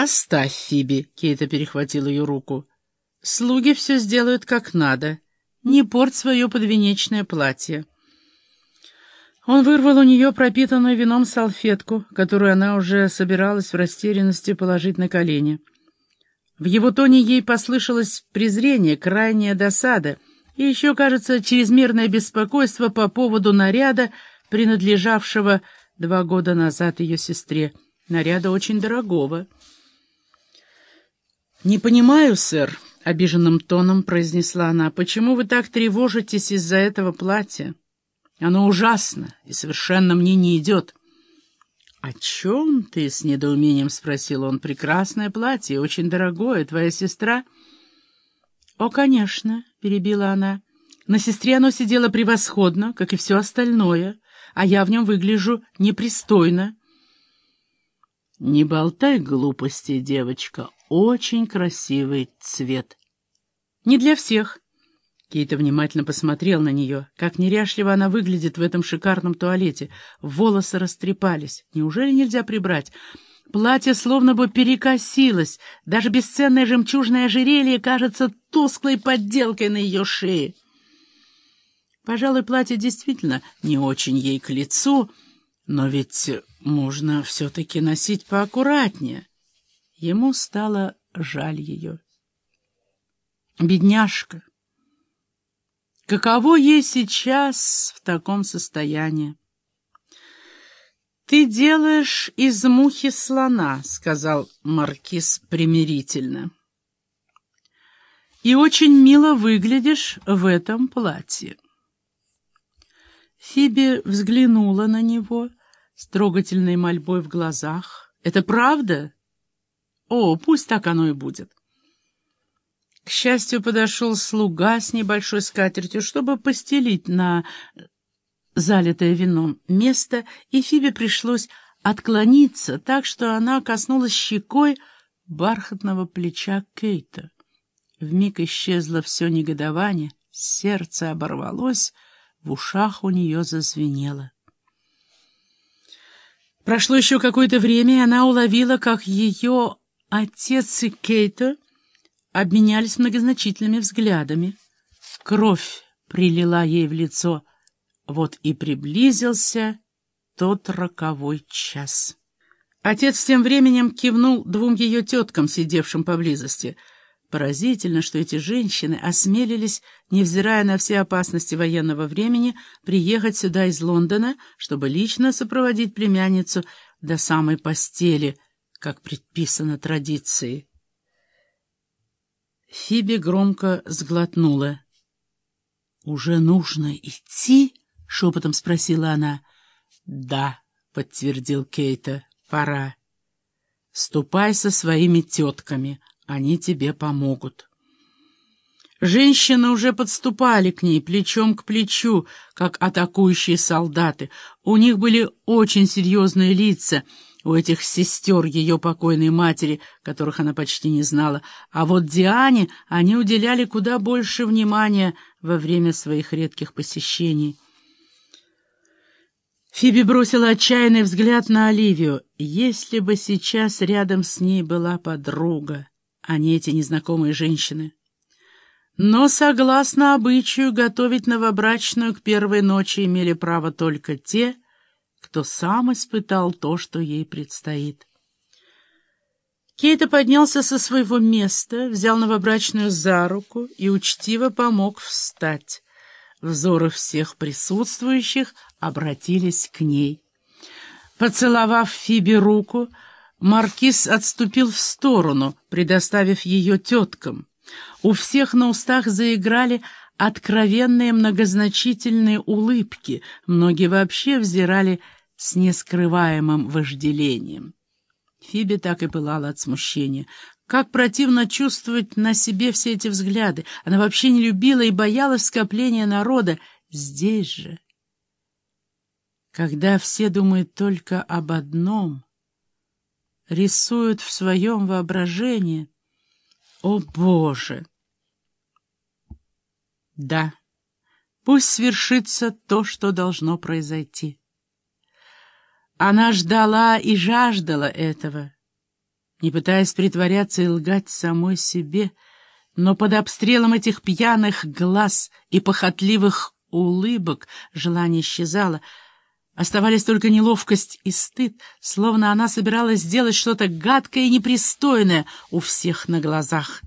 «Оставь, Фиби», — Кейта перехватил ее руку. «Слуги все сделают как надо. Не порть свое подвенечное платье». Он вырвал у нее пропитанную вином салфетку, которую она уже собиралась в растерянности положить на колени. В его тоне ей послышалось презрение, крайняя досада и еще, кажется, чрезмерное беспокойство по поводу наряда, принадлежавшего два года назад ее сестре. Наряда очень дорогого. «Не понимаю, сэр», — обиженным тоном произнесла она, — «почему вы так тревожитесь из-за этого платья? Оно ужасно и совершенно мне не идет». «О чем ты?» — с недоумением спросил он. «Прекрасное платье, очень дорогое. Твоя сестра...» «О, конечно», — перебила она. «На сестре оно сидело превосходно, как и все остальное, а я в нем выгляжу непристойно». «Не болтай глупости, девочка. Очень красивый цвет». «Не для всех». Кейта внимательно посмотрел на нее. Как неряшливо она выглядит в этом шикарном туалете. Волосы растрепались. Неужели нельзя прибрать? Платье словно бы перекосилось. Даже бесценное жемчужное ожерелье кажется тусклой подделкой на ее шее. Пожалуй, платье действительно не очень ей к лицу, но ведь можно все-таки носить поаккуратнее. Ему стало жаль ее. Бедняжка. Каково ей сейчас в таком состоянии? «Ты делаешь из мухи слона», — сказал Маркиз примирительно. «И очень мило выглядишь в этом платье». Фиби взглянула на него с трогательной мольбой в глазах. «Это правда?» «О, пусть так оно и будет». К счастью, подошел слуга с небольшой скатертью, чтобы постелить на залитое вином место, и Фибе пришлось отклониться так, что она коснулась щекой бархатного плеча Кейта. Вмиг исчезло все негодование, сердце оборвалось, в ушах у нее зазвенело. Прошло еще какое-то время, и она уловила, как ее отец и Кейта обменялись многозначительными взглядами. Кровь прилила ей в лицо. Вот и приблизился тот роковой час. Отец тем временем кивнул двум ее теткам, сидевшим поблизости. Поразительно, что эти женщины осмелились, невзирая на все опасности военного времени, приехать сюда из Лондона, чтобы лично сопроводить племянницу до самой постели, как предписано традицией. Фиби громко сглотнула. «Уже нужно идти?» — шепотом спросила она. «Да», — подтвердил Кейта, — «пора. Ступай со своими тетками, они тебе помогут». Женщины уже подступали к ней плечом к плечу, как атакующие солдаты. У них были очень серьезные лица — у этих сестер ее покойной матери, которых она почти не знала, а вот Диане они уделяли куда больше внимания во время своих редких посещений. Фиби бросила отчаянный взгляд на Оливию. Если бы сейчас рядом с ней была подруга, а не эти незнакомые женщины. Но, согласно обычаю, готовить новобрачную к первой ночи имели право только те, кто сам испытал то, что ей предстоит. Кейта поднялся со своего места, взял новобрачную за руку и учтиво помог встать. Взоры всех присутствующих обратились к ней. Поцеловав Фиби руку, маркиз отступил в сторону, предоставив ее теткам. У всех на устах заиграли откровенные многозначительные улыбки, многие вообще взирали с нескрываемым вожделением. Фиби так и пылала от смущения. Как противно чувствовать на себе все эти взгляды. Она вообще не любила и боялась скопления народа. Здесь же, когда все думают только об одном, рисуют в своем воображении. О, Боже! Да, пусть свершится то, что должно произойти. Она ждала и жаждала этого. не пытаясь притворяться и лгать самой себе, но под обстрелом этих пьяных глаз и похотливых улыбок желание исчезало — Оставались только неловкость и стыд, словно она собиралась сделать что-то гадкое и непристойное у всех на глазах.